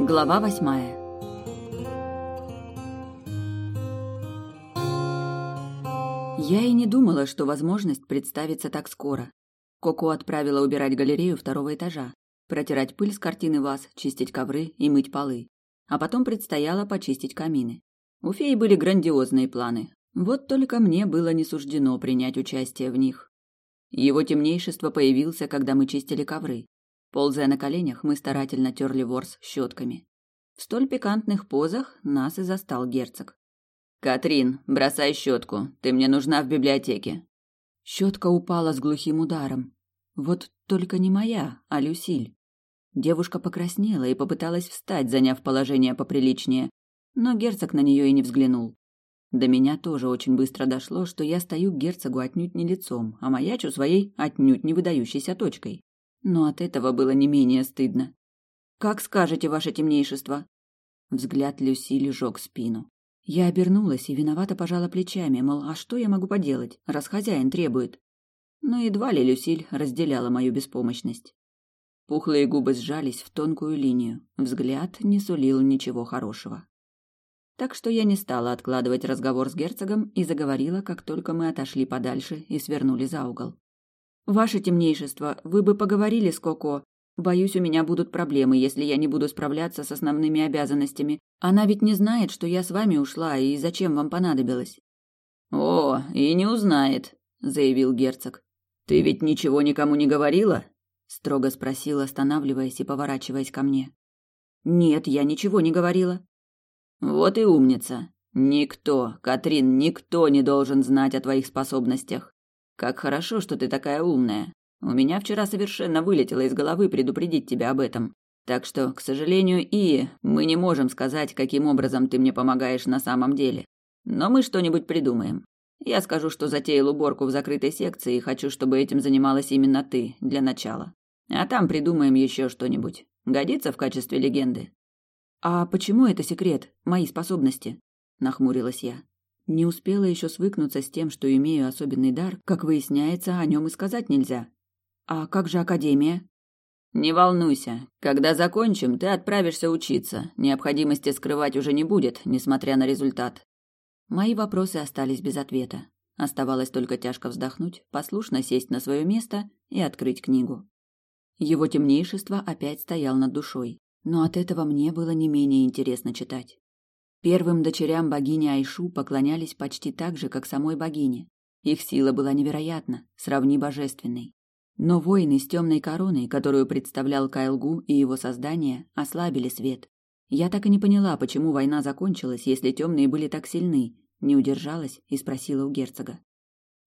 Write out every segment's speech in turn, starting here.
Глава восьмая Я и не думала, что возможность представится так скоро. Коко отправила убирать галерею второго этажа, протирать пыль с картины ваз, чистить ковры и мыть полы. А потом предстояло почистить камины. У феи были грандиозные планы. Вот только мне было не суждено принять участие в них. Его темнейшество появился, когда мы чистили ковры. Ползая на коленях, мы старательно терли ворс щетками. В столь пикантных позах нас и застал герцог. «Катрин, бросай щетку, ты мне нужна в библиотеке». Щетка упала с глухим ударом. Вот только не моя, а Люсиль. Девушка покраснела и попыталась встать, заняв положение поприличнее, но герцог на нее и не взглянул. До меня тоже очень быстро дошло, что я стою к герцогу отнюдь не лицом, а маячу своей отнюдь не выдающейся точкой но от этого было не менее стыдно. «Как скажете, ваше темнейшество?» Взгляд Люси лежок спину. Я обернулась и виновато пожала плечами, мол, а что я могу поделать, раз хозяин требует? Но едва ли Люсиль разделяла мою беспомощность. Пухлые губы сжались в тонкую линию, взгляд не сулил ничего хорошего. Так что я не стала откладывать разговор с герцогом и заговорила, как только мы отошли подальше и свернули за угол. Ваше темнейшество, вы бы поговорили с Коко. Боюсь, у меня будут проблемы, если я не буду справляться с основными обязанностями. Она ведь не знает, что я с вами ушла и зачем вам понадобилось. О, и не узнает, заявил герцог. Ты ведь ничего никому не говорила? строго спросил, останавливаясь и поворачиваясь ко мне. Нет, я ничего не говорила. Вот и умница. Никто, Катрин, никто не должен знать о твоих способностях. Как хорошо, что ты такая умная. У меня вчера совершенно вылетело из головы предупредить тебя об этом. Так что, к сожалению, и мы не можем сказать, каким образом ты мне помогаешь на самом деле. Но мы что-нибудь придумаем. Я скажу, что затеял уборку в закрытой секции и хочу, чтобы этим занималась именно ты для начала. А там придумаем еще что-нибудь. Годится в качестве легенды. А почему это секрет? Мои способности? Нахмурилась я. Не успела еще свыкнуться с тем, что имею особенный дар, как выясняется, о нем и сказать нельзя. А как же академия? Не волнуйся. Когда закончим, ты отправишься учиться. Необходимости скрывать уже не будет, несмотря на результат. Мои вопросы остались без ответа. Оставалось только тяжко вздохнуть, послушно сесть на свое место и открыть книгу. Его темнейшество опять стоял над душой, но от этого мне было не менее интересно читать. Первым дочерям богини Айшу поклонялись почти так же, как самой богине. Их сила была невероятна, сравни божественной. Но войны с темной короной, которую представлял Кайлгу и его создание, ослабили свет. Я так и не поняла, почему война закончилась, если темные были так сильны, не удержалась и спросила у герцога.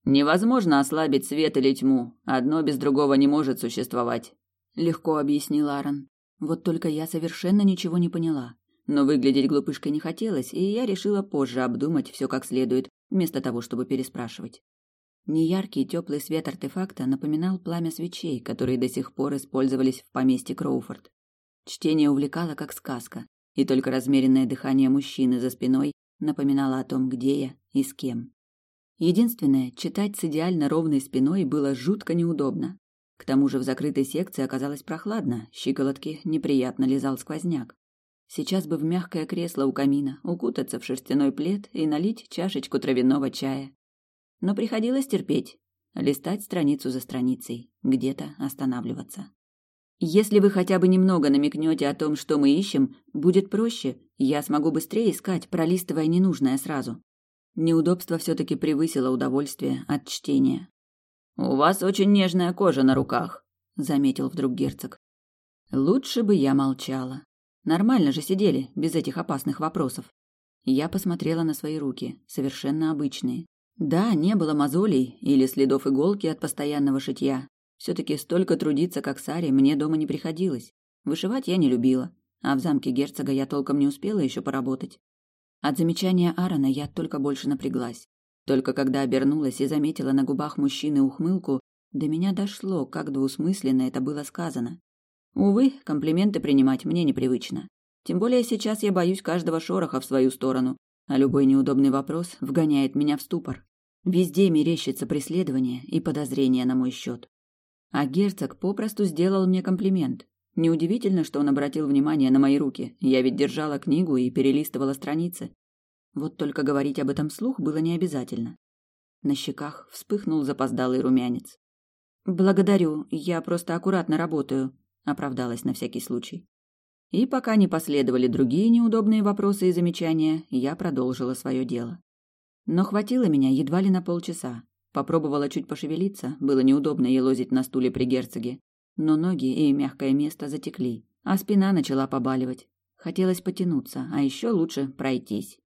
Невозможно ослабить свет или тьму, одно без другого не может существовать, легко объяснил Аарон. Вот только я совершенно ничего не поняла. Но выглядеть глупышкой не хотелось, и я решила позже обдумать все как следует, вместо того, чтобы переспрашивать. Неяркий теплый свет артефакта напоминал пламя свечей, которые до сих пор использовались в поместье Кроуфорд. Чтение увлекало как сказка, и только размеренное дыхание мужчины за спиной напоминало о том, где я и с кем. Единственное, читать с идеально ровной спиной было жутко неудобно. К тому же в закрытой секции оказалось прохладно, щиколотки неприятно лизал сквозняк. Сейчас бы в мягкое кресло у камина, укутаться в шерстяной плед и налить чашечку травяного чая. Но приходилось терпеть, листать страницу за страницей, где-то останавливаться. Если вы хотя бы немного намекнете о том, что мы ищем, будет проще, я смогу быстрее искать, пролистывая ненужное сразу. Неудобство все-таки превысило удовольствие от чтения. «У вас очень нежная кожа на руках», — заметил вдруг герцог. Лучше бы я молчала. Нормально же сидели, без этих опасных вопросов. Я посмотрела на свои руки, совершенно обычные. Да, не было мозолей или следов иголки от постоянного шитья. Все-таки столько трудиться, как Саре, мне дома не приходилось. Вышивать я не любила, а в замке герцога я толком не успела еще поработать. От замечания Аарона я только больше напряглась. Только когда обернулась и заметила на губах мужчины ухмылку, до меня дошло, как двусмысленно это было сказано. Увы, комплименты принимать мне непривычно. Тем более сейчас я боюсь каждого шороха в свою сторону, а любой неудобный вопрос вгоняет меня в ступор. Везде мерещится преследование и подозрение на мой счет. А герцог попросту сделал мне комплимент. Неудивительно, что он обратил внимание на мои руки. Я ведь держала книгу и перелистывала страницы. Вот только говорить об этом слух было не обязательно. На щеках вспыхнул запоздалый румянец. «Благодарю, я просто аккуратно работаю», — оправдалась на всякий случай. И пока не последовали другие неудобные вопросы и замечания, я продолжила свое дело. Но хватило меня едва ли на полчаса. Попробовала чуть пошевелиться, было неудобно елозить на стуле при герцоге. Но ноги и мягкое место затекли, а спина начала побаливать. Хотелось потянуться, а еще лучше пройтись.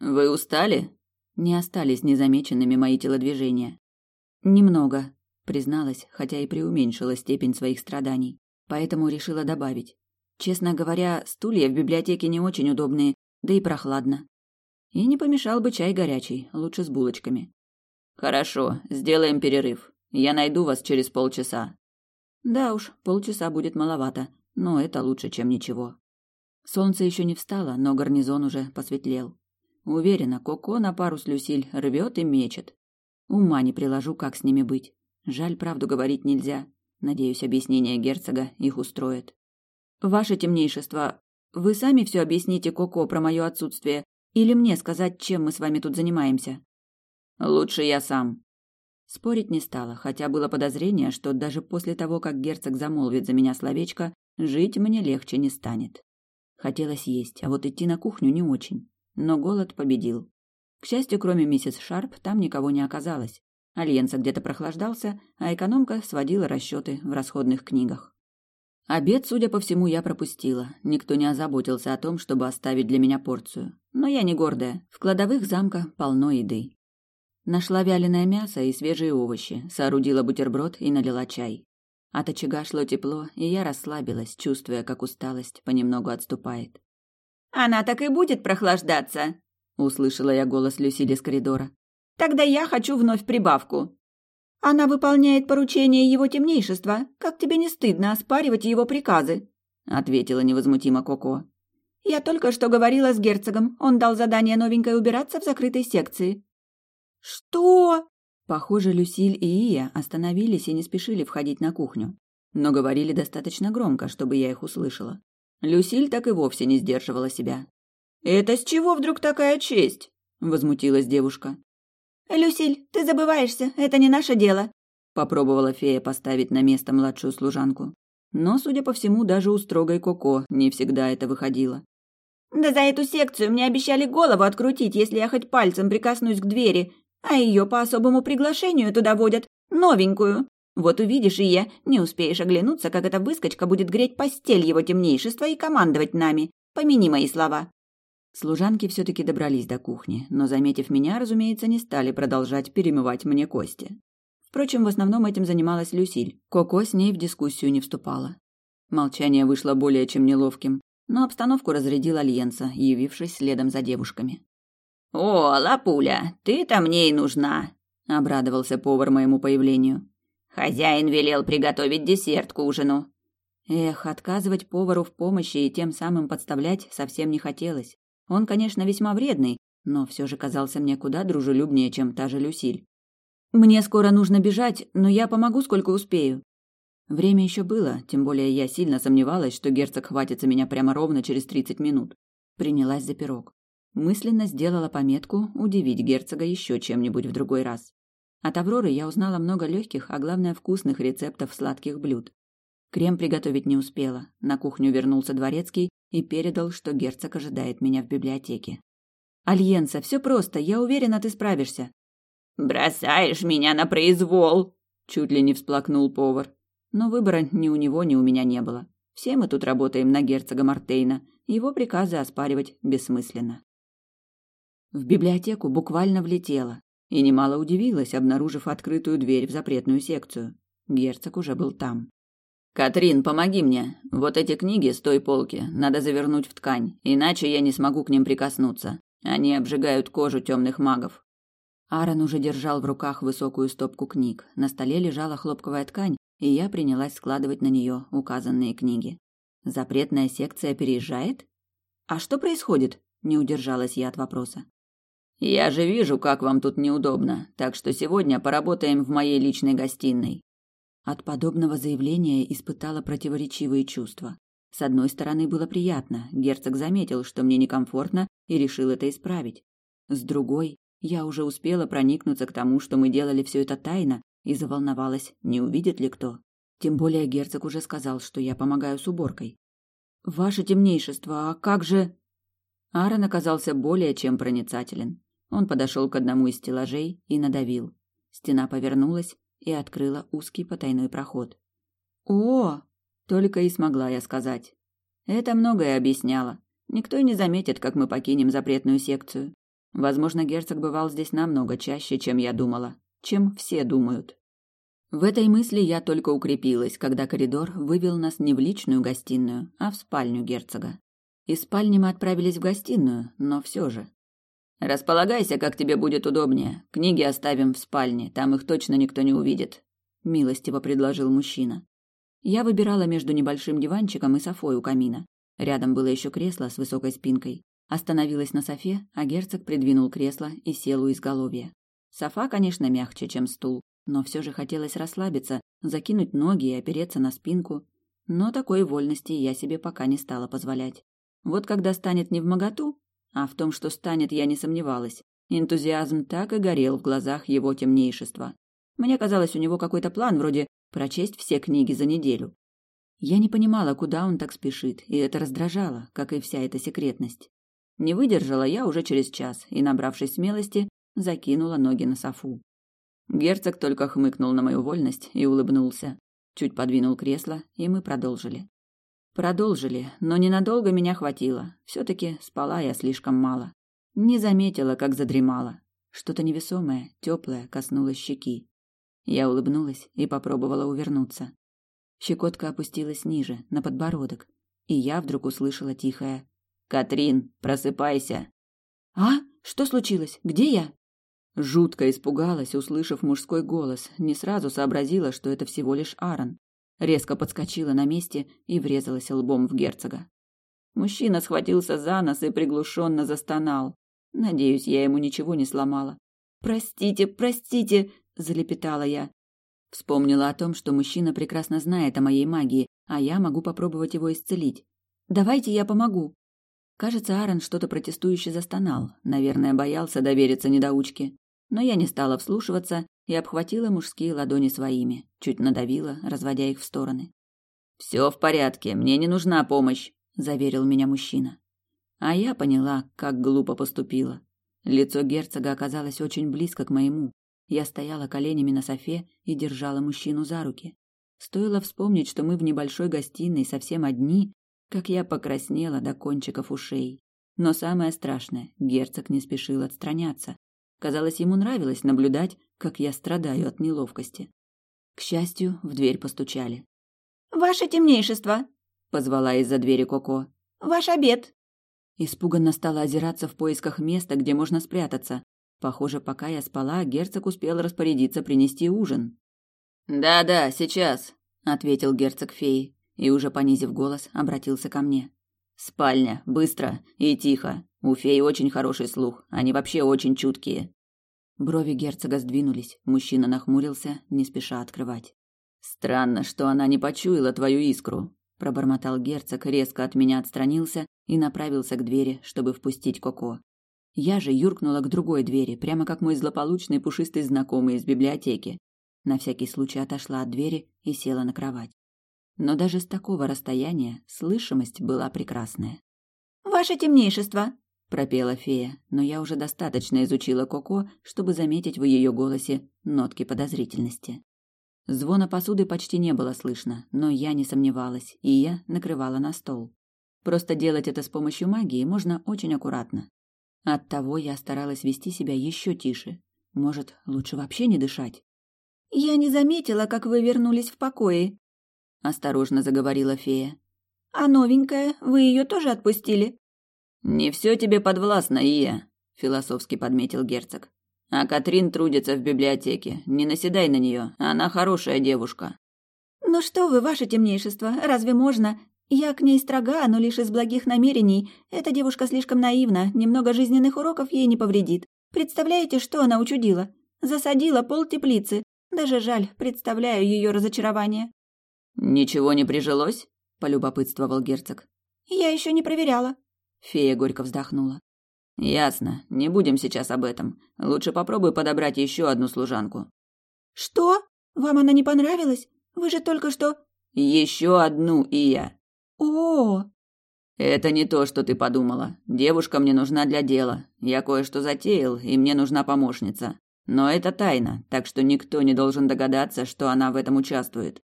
«Вы устали?» Не остались незамеченными мои телодвижения. «Немного», призналась, хотя и преуменьшила степень своих страданий. Поэтому решила добавить. Честно говоря, стулья в библиотеке не очень удобные, да и прохладно. И не помешал бы чай горячий, лучше с булочками. Хорошо, сделаем перерыв. Я найду вас через полчаса. Да уж, полчаса будет маловато, но это лучше, чем ничего. Солнце еще не встало, но гарнизон уже посветлел. Уверена, Коко на пару с Люсиль рвет и мечет. Ума не приложу, как с ними быть. Жаль, правду говорить нельзя. Надеюсь, объяснение герцога их устроит. Ваше темнейшество, вы сами все объясните Коко про мое отсутствие, или мне сказать, чем мы с вами тут занимаемся? Лучше я сам. Спорить не стала, хотя было подозрение, что даже после того, как герцог замолвит за меня словечко, жить мне легче не станет. Хотелось есть, а вот идти на кухню не очень. Но голод победил. К счастью, кроме миссис Шарп, там никого не оказалось. Альенса где-то прохлаждался, а экономка сводила расчеты в расходных книгах. Обед, судя по всему, я пропустила. Никто не озаботился о том, чтобы оставить для меня порцию. Но я не гордая. В кладовых замка полно еды. Нашла вяленое мясо и свежие овощи, соорудила бутерброд и налила чай. От очага шло тепло, и я расслабилась, чувствуя, как усталость понемногу отступает. «Она так и будет прохлаждаться!» — услышала я голос Люсили с коридора. «Тогда я хочу вновь прибавку!» Она выполняет поручение его темнейшества. Как тебе не стыдно оспаривать его приказы?» — ответила невозмутимо Коко. «Я только что говорила с герцогом. Он дал задание новенькой убираться в закрытой секции». «Что?» Похоже, Люсиль и Ия остановились и не спешили входить на кухню. Но говорили достаточно громко, чтобы я их услышала. Люсиль так и вовсе не сдерживала себя. «Это с чего вдруг такая честь?» — возмутилась девушка. «Люсиль, ты забываешься, это не наше дело», — попробовала фея поставить на место младшую служанку. Но, судя по всему, даже у строгой Коко не всегда это выходило. «Да за эту секцию мне обещали голову открутить, если я хоть пальцем прикоснусь к двери, а ее по особому приглашению туда водят, новенькую. Вот увидишь и я, не успеешь оглянуться, как эта выскочка будет греть постель его темнейшества и командовать нами. Помяни мои слова». Служанки все-таки добрались до кухни, но, заметив меня, разумеется, не стали продолжать перемывать мне кости. Впрочем, в основном этим занималась Люсиль. Коко с ней в дискуссию не вступала. Молчание вышло более чем неловким, но обстановку разрядил Альенса, явившись следом за девушками. «О, Лапуля, ты-то мне и нужна!» — обрадовался повар моему появлению. «Хозяин велел приготовить десерт к ужину». Эх, отказывать повару в помощи и тем самым подставлять совсем не хотелось. Он, конечно, весьма вредный, но все же казался мне куда дружелюбнее, чем та же Люсиль. «Мне скоро нужно бежать, но я помогу, сколько успею». Время еще было, тем более я сильно сомневалась, что герцог хватится меня прямо ровно через тридцать минут. Принялась за пирог. Мысленно сделала пометку удивить герцога еще чем-нибудь в другой раз. От Авроры я узнала много легких, а главное вкусных рецептов сладких блюд. Крем приготовить не успела. На кухню вернулся дворецкий и передал, что герцог ожидает меня в библиотеке. «Альенса, все просто, я уверена, ты справишься». «Бросаешь меня на произвол!» Чуть ли не всплакнул повар. Но выбора ни у него, ни у меня не было. Все мы тут работаем на герцога Мартейна. Его приказы оспаривать бессмысленно. В библиотеку буквально влетела и немало удивилась, обнаружив открытую дверь в запретную секцию. Герцог уже был там. «Катрин, помоги мне. Вот эти книги с той полки надо завернуть в ткань, иначе я не смогу к ним прикоснуться. Они обжигают кожу темных магов». Аарон уже держал в руках высокую стопку книг. На столе лежала хлопковая ткань, и я принялась складывать на нее указанные книги. Запретная секция переезжает? А что происходит? Не удержалась я от вопроса. Я же вижу, как вам тут неудобно, так что сегодня поработаем в моей личной гостиной. От подобного заявления испытала противоречивые чувства. С одной стороны, было приятно, герцог заметил, что мне некомфортно, и решил это исправить. С другой, я уже успела проникнуться к тому, что мы делали все это тайно, и заволновалась, не увидит ли кто. Тем более герцог уже сказал, что я помогаю с уборкой. «Ваше темнейшество, а как же...» Аарон оказался более чем проницателен. Он подошел к одному из стеллажей и надавил. Стена повернулась и открыла узкий потайной проход. «О!» — только и смогла я сказать. Это многое объясняло. Никто и не заметит, как мы покинем запретную секцию. Возможно, герцог бывал здесь намного чаще, чем я думала, чем все думают. В этой мысли я только укрепилась, когда коридор вывел нас не в личную гостиную, а в спальню герцога. Из спальни мы отправились в гостиную, но все же. «Располагайся, как тебе будет удобнее. Книги оставим в спальне, там их точно никто не увидит», — милостиво предложил мужчина. Я выбирала между небольшим диванчиком и софой у камина. Рядом было еще кресло с высокой спинкой. Остановилась на софе, а герцог придвинул кресло и сел у изголовья. Софа, конечно, мягче, чем стул, но все же хотелось расслабиться, закинуть ноги и опереться на спинку. Но такой вольности я себе пока не стала позволять. Вот когда станет не в моготу, а в том, что станет, я не сомневалась. Энтузиазм так и горел в глазах его темнейшества. Мне казалось, у него какой-то план, вроде прочесть все книги за неделю. Я не понимала, куда он так спешит, и это раздражало, как и вся эта секретность. Не выдержала я уже через час и, набравшись смелости, закинула ноги на софу. Герцог только хмыкнул на мою вольность и улыбнулся. Чуть подвинул кресло, и мы продолжили. Продолжили, но ненадолго меня хватило. Все-таки спала я слишком мало. Не заметила, как задремала. Что-то невесомое, теплое коснулось щеки. Я улыбнулась и попробовала увернуться. Щекотка опустилась ниже, на подбородок, и я вдруг услышала тихое «Катрин, просыпайся!» «А? Что случилось? Где я?» Жутко испугалась, услышав мужской голос, не сразу сообразила, что это всего лишь Аарон. Резко подскочила на месте и врезалась лбом в герцога. Мужчина схватился за нос и приглушенно застонал. Надеюсь, я ему ничего не сломала. «Простите, простите!» – залепетала я. Вспомнила о том, что мужчина прекрасно знает о моей магии, а я могу попробовать его исцелить. «Давайте я помогу!» Кажется, Аарон что-то протестующе застонал. Наверное, боялся довериться недоучке но я не стала вслушиваться и обхватила мужские ладони своими, чуть надавила, разводя их в стороны. «Все в порядке, мне не нужна помощь», – заверил меня мужчина. А я поняла, как глупо поступила. Лицо герцога оказалось очень близко к моему. Я стояла коленями на софе и держала мужчину за руки. Стоило вспомнить, что мы в небольшой гостиной совсем одни, как я покраснела до кончиков ушей. Но самое страшное, герцог не спешил отстраняться, Казалось, ему нравилось наблюдать, как я страдаю от неловкости. К счастью, в дверь постучали. «Ваше темнейшество!» — позвала из-за двери Коко. «Ваш обед!» Испуганно стала озираться в поисках места, где можно спрятаться. Похоже, пока я спала, герцог успел распорядиться принести ужин. «Да-да, сейчас», — ответил герцог феи и, уже понизив голос, обратился ко мне. «Спальня, быстро и тихо. У феи очень хороший слух, они вообще очень чуткие. Брови герцога сдвинулись, мужчина нахмурился, не спеша открывать. Странно, что она не почуяла твою искру, пробормотал герцог, резко от меня отстранился и направился к двери, чтобы впустить Коко. Я же юркнула к другой двери, прямо как мой злополучный пушистый знакомый из библиотеки. На всякий случай отошла от двери и села на кровать. Но даже с такого расстояния слышимость была прекрасная. «Ваше темнейшество!» пропела фея, но я уже достаточно изучила Коко, чтобы заметить в ее голосе нотки подозрительности. Звона посуды почти не было слышно, но я не сомневалась, и я накрывала на стол. Просто делать это с помощью магии можно очень аккуратно. Оттого я старалась вести себя еще тише. Может, лучше вообще не дышать? «Я не заметила, как вы вернулись в покое», — осторожно заговорила фея. «А новенькая, вы ее тоже отпустили?» «Не все тебе подвластно, Ия», — философски подметил герцог. «А Катрин трудится в библиотеке. Не наседай на нее, она хорошая девушка». «Ну что вы, ваше темнейшество, разве можно? Я к ней строга, но лишь из благих намерений. Эта девушка слишком наивна, немного жизненных уроков ей не повредит. Представляете, что она учудила? Засадила пол теплицы. Даже жаль, представляю ее разочарование. Ничего не прижилось? полюбопытствовал герцог. Я еще не проверяла. Фея горько вздохнула. Ясно, не будем сейчас об этом. Лучше попробуй подобрать еще одну служанку. Что? Вам она не понравилась? Вы же только что Еще одну и я. О, Это не то, что ты подумала. Девушка мне нужна для дела. Я кое-что затеял, и мне нужна помощница. Но это тайна, так что никто не должен догадаться, что она в этом участвует.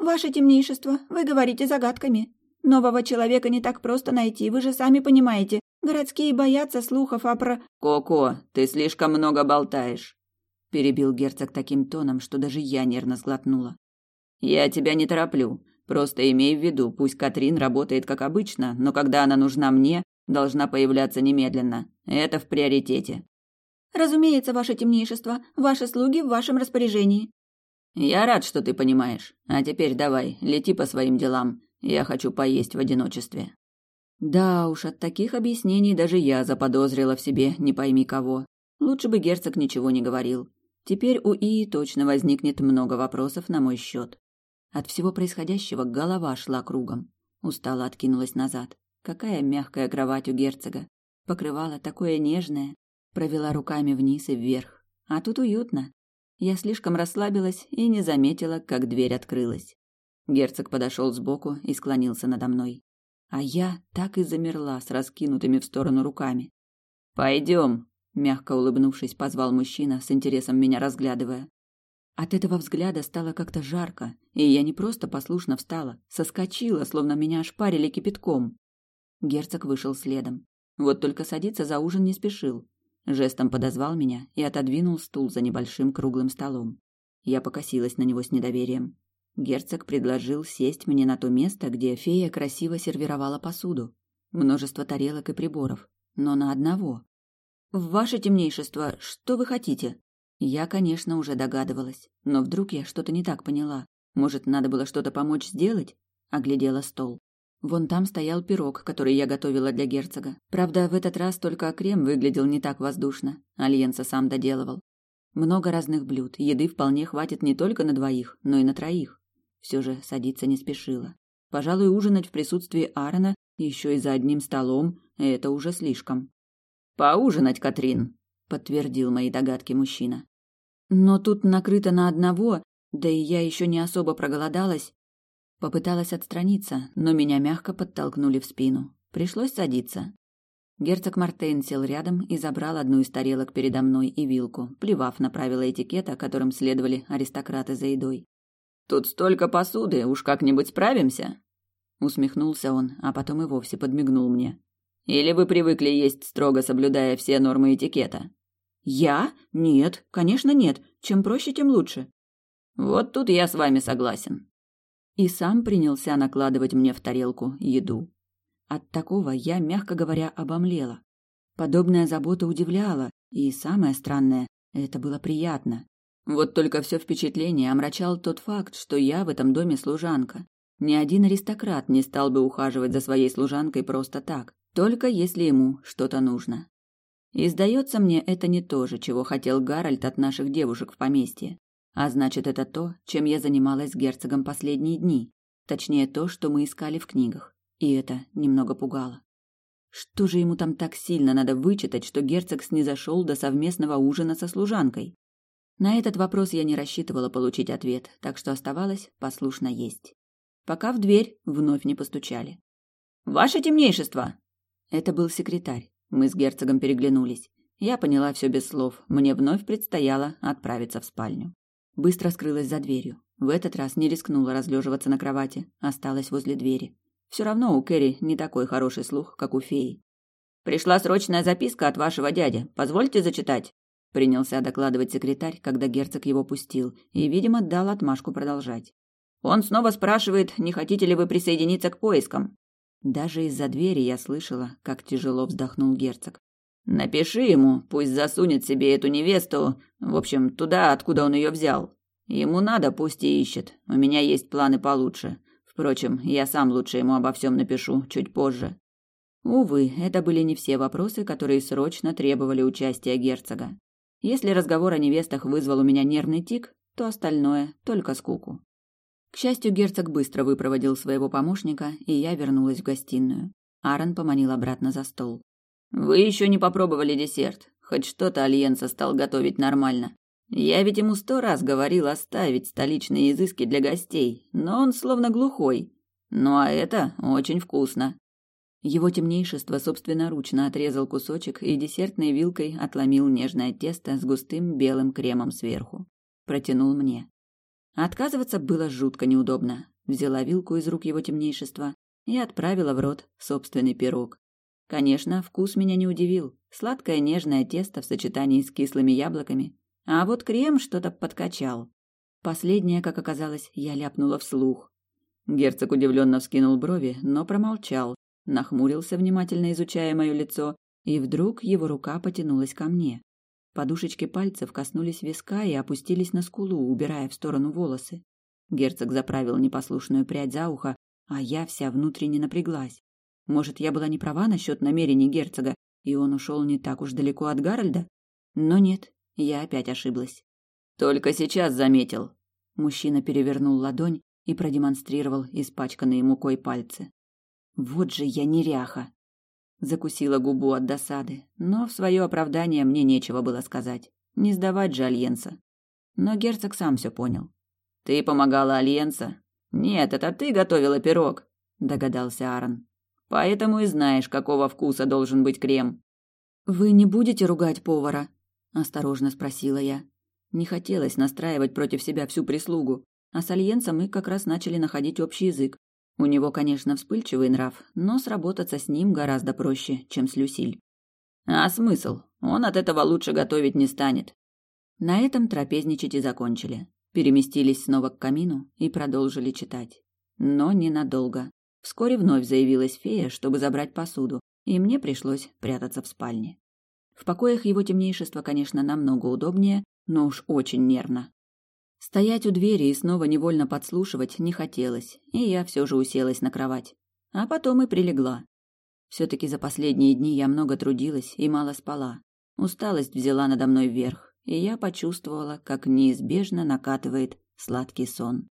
Ваше темнейшество, вы говорите загадками. Нового человека не так просто найти, вы же сами понимаете. Городские боятся слухов о про... Коко, ты слишком много болтаешь, перебил герцог таким тоном, что даже я нервно сглотнула. Я тебя не тороплю. Просто имей в виду, пусть Катрин работает как обычно, но когда она нужна мне, должна появляться немедленно. Это в приоритете. Разумеется, ваше темнейшество, ваши слуги в вашем распоряжении. Я рад, что ты понимаешь. А теперь давай, лети по своим делам. Я хочу поесть в одиночестве. Да уж, от таких объяснений даже я заподозрила в себе не пойми кого. Лучше бы герцог ничего не говорил. Теперь у Ии точно возникнет много вопросов на мой счет. От всего происходящего голова шла кругом. Устало откинулась назад. Какая мягкая кровать у герцога. Покрывало такое нежное. Провела руками вниз и вверх. А тут уютно. Я слишком расслабилась и не заметила, как дверь открылась. Герцог подошел сбоку и склонился надо мной. А я так и замерла с раскинутыми в сторону руками. «Пойдем», — мягко улыбнувшись, позвал мужчина, с интересом меня разглядывая. От этого взгляда стало как-то жарко, и я не просто послушно встала, соскочила, словно меня ошпарили кипятком. Герцог вышел следом. Вот только садиться за ужин не спешил. Жестом подозвал меня и отодвинул стул за небольшим круглым столом. Я покосилась на него с недоверием. Герцог предложил сесть мне на то место, где фея красиво сервировала посуду. Множество тарелок и приборов, но на одного. «Ваше темнейшество, что вы хотите?» Я, конечно, уже догадывалась, но вдруг я что-то не так поняла. Может, надо было что-то помочь сделать? Оглядела стол. Вон там стоял пирог, который я готовила для герцога. Правда, в этот раз только крем выглядел не так воздушно. Альенса сам доделывал. Много разных блюд, еды вполне хватит не только на двоих, но и на троих. Все же садиться не спешила. Пожалуй, ужинать в присутствии Аарона еще и за одним столом – это уже слишком. «Поужинать, Катрин», – подтвердил мои догадки мужчина. Но тут накрыто на одного, да и я еще не особо проголодалась. Попыталась отстраниться, но меня мягко подтолкнули в спину. Пришлось садиться. Герцог Мартейн сел рядом и забрал одну из тарелок передо мной и вилку, плевав на правила этикета, которым следовали аристократы за едой. «Тут столько посуды, уж как-нибудь справимся?» Усмехнулся он, а потом и вовсе подмигнул мне. «Или вы привыкли есть строго, соблюдая все нормы этикета?» Я? Нет, конечно, нет. Чем проще, тем лучше. Вот тут я с вами согласен. И сам принялся накладывать мне в тарелку еду. От такого я, мягко говоря, обомлела. Подобная забота удивляла, и самое странное, это было приятно. Вот только все впечатление омрачал тот факт, что я в этом доме служанка. Ни один аристократ не стал бы ухаживать за своей служанкой просто так, только если ему что-то нужно. И сдается мне, это не то же, чего хотел Гарольд от наших девушек в поместье. А значит, это то, чем я занималась с герцогом последние дни. Точнее, то, что мы искали в книгах. И это немного пугало. Что же ему там так сильно надо вычитать, что герцог снизошел до совместного ужина со служанкой? На этот вопрос я не рассчитывала получить ответ, так что оставалось послушно есть. Пока в дверь вновь не постучали. «Ваше темнейшество!» Это был секретарь. Мы с герцогом переглянулись. Я поняла все без слов. Мне вновь предстояло отправиться в спальню. Быстро скрылась за дверью. В этот раз не рискнула разлеживаться на кровати, осталась возле двери. Все равно у Кэрри не такой хороший слух, как у феи. «Пришла срочная записка от вашего дяди. Позвольте зачитать?» Принялся докладывать секретарь, когда герцог его пустил, и, видимо, дал отмашку продолжать. «Он снова спрашивает, не хотите ли вы присоединиться к поискам?» Даже из-за двери я слышала, как тяжело вздохнул герцог. Напиши ему, пусть засунет себе эту невесту, в общем, туда, откуда он ее взял. Ему надо, пусть и ищет. У меня есть планы получше. Впрочем, я сам лучше ему обо всем напишу чуть позже. Увы, это были не все вопросы, которые срочно требовали участия герцога. Если разговор о невестах вызвал у меня нервный тик, то остальное — только скуку. К счастью, герцог быстро выпроводил своего помощника, и я вернулась в гостиную. Аарон поманил обратно за стол. «Вы еще не попробовали десерт. Хоть что-то Альенса стал готовить нормально. Я ведь ему сто раз говорил оставить столичные изыски для гостей, но он словно глухой. Ну а это очень вкусно». Его темнейшество собственноручно отрезал кусочек и десертной вилкой отломил нежное тесто с густым белым кремом сверху. Протянул мне. Отказываться было жутко неудобно. Взяла вилку из рук его темнейшества и отправила в рот собственный пирог. Конечно, вкус меня не удивил. Сладкое нежное тесто в сочетании с кислыми яблоками. А вот крем что-то подкачал. Последнее, как оказалось, я ляпнула вслух. Герцог удивленно вскинул брови, но промолчал, нахмурился, внимательно изучая мое лицо, и вдруг его рука потянулась ко мне. Подушечки пальцев коснулись виска и опустились на скулу, убирая в сторону волосы. Герцог заправил непослушную прядь за ухо, а я вся внутренне напряглась. Может, я была не права насчет намерений герцога, и он ушел не так уж далеко от Гарольда? Но нет, я опять ошиблась. Только сейчас заметил. Мужчина перевернул ладонь и продемонстрировал испачканные мукой пальцы. Вот же я неряха. Закусила губу от досады, но в свое оправдание мне нечего было сказать. Не сдавать же Альенса. Но герцог сам все понял. «Ты помогала Альенса?» «Нет, это ты готовила пирог», — догадался Аарон. «Поэтому и знаешь, какого вкуса должен быть крем». «Вы не будете ругать повара?» — осторожно спросила я. Не хотелось настраивать против себя всю прислугу, а с Альенсом мы как раз начали находить общий язык. У него, конечно, вспыльчивый нрав, но сработаться с ним гораздо проще, чем с Люсиль. А смысл? Он от этого лучше готовить не станет. На этом трапезничать и закончили. Переместились снова к камину и продолжили читать. Но ненадолго. Вскоре вновь заявилась фея, чтобы забрать посуду, и мне пришлось прятаться в спальне. В покоях его темнейшества, конечно, намного удобнее, но уж очень нервно. Стоять у двери и снова невольно подслушивать не хотелось, и я все же уселась на кровать. А потом и прилегла. Все-таки за последние дни я много трудилась и мало спала. Усталость взяла надо мной вверх, и я почувствовала, как неизбежно накатывает сладкий сон.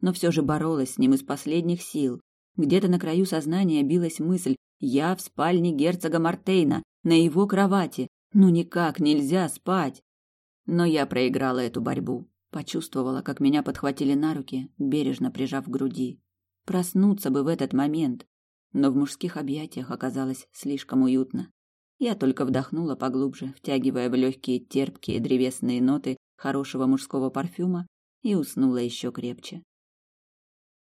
Но все же боролась с ним из последних сил. Где-то на краю сознания билась мысль «Я в спальне герцога Мартейна, на его кровати. Ну никак нельзя спать!» Но я проиграла эту борьбу. Почувствовала, как меня подхватили на руки, бережно прижав к груди. Проснуться бы в этот момент, но в мужских объятиях оказалось слишком уютно. Я только вдохнула поглубже, втягивая в легкие терпкие древесные ноты хорошего мужского парфюма и уснула еще крепче.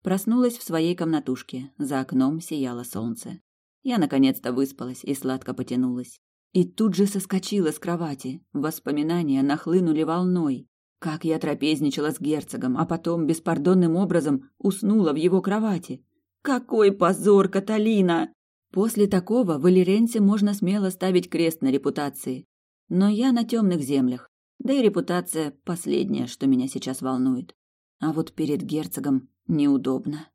Проснулась в своей комнатушке, за окном сияло солнце. Я наконец-то выспалась и сладко потянулась. И тут же соскочила с кровати. Воспоминания нахлынули волной. Как я трапезничала с герцогом, а потом беспардонным образом уснула в его кровати. Какой позор, Каталина! После такого в Элиренсе можно смело ставить крест на репутации. Но я на темных землях, да и репутация – последнее, что меня сейчас волнует. А вот перед герцогом неудобно.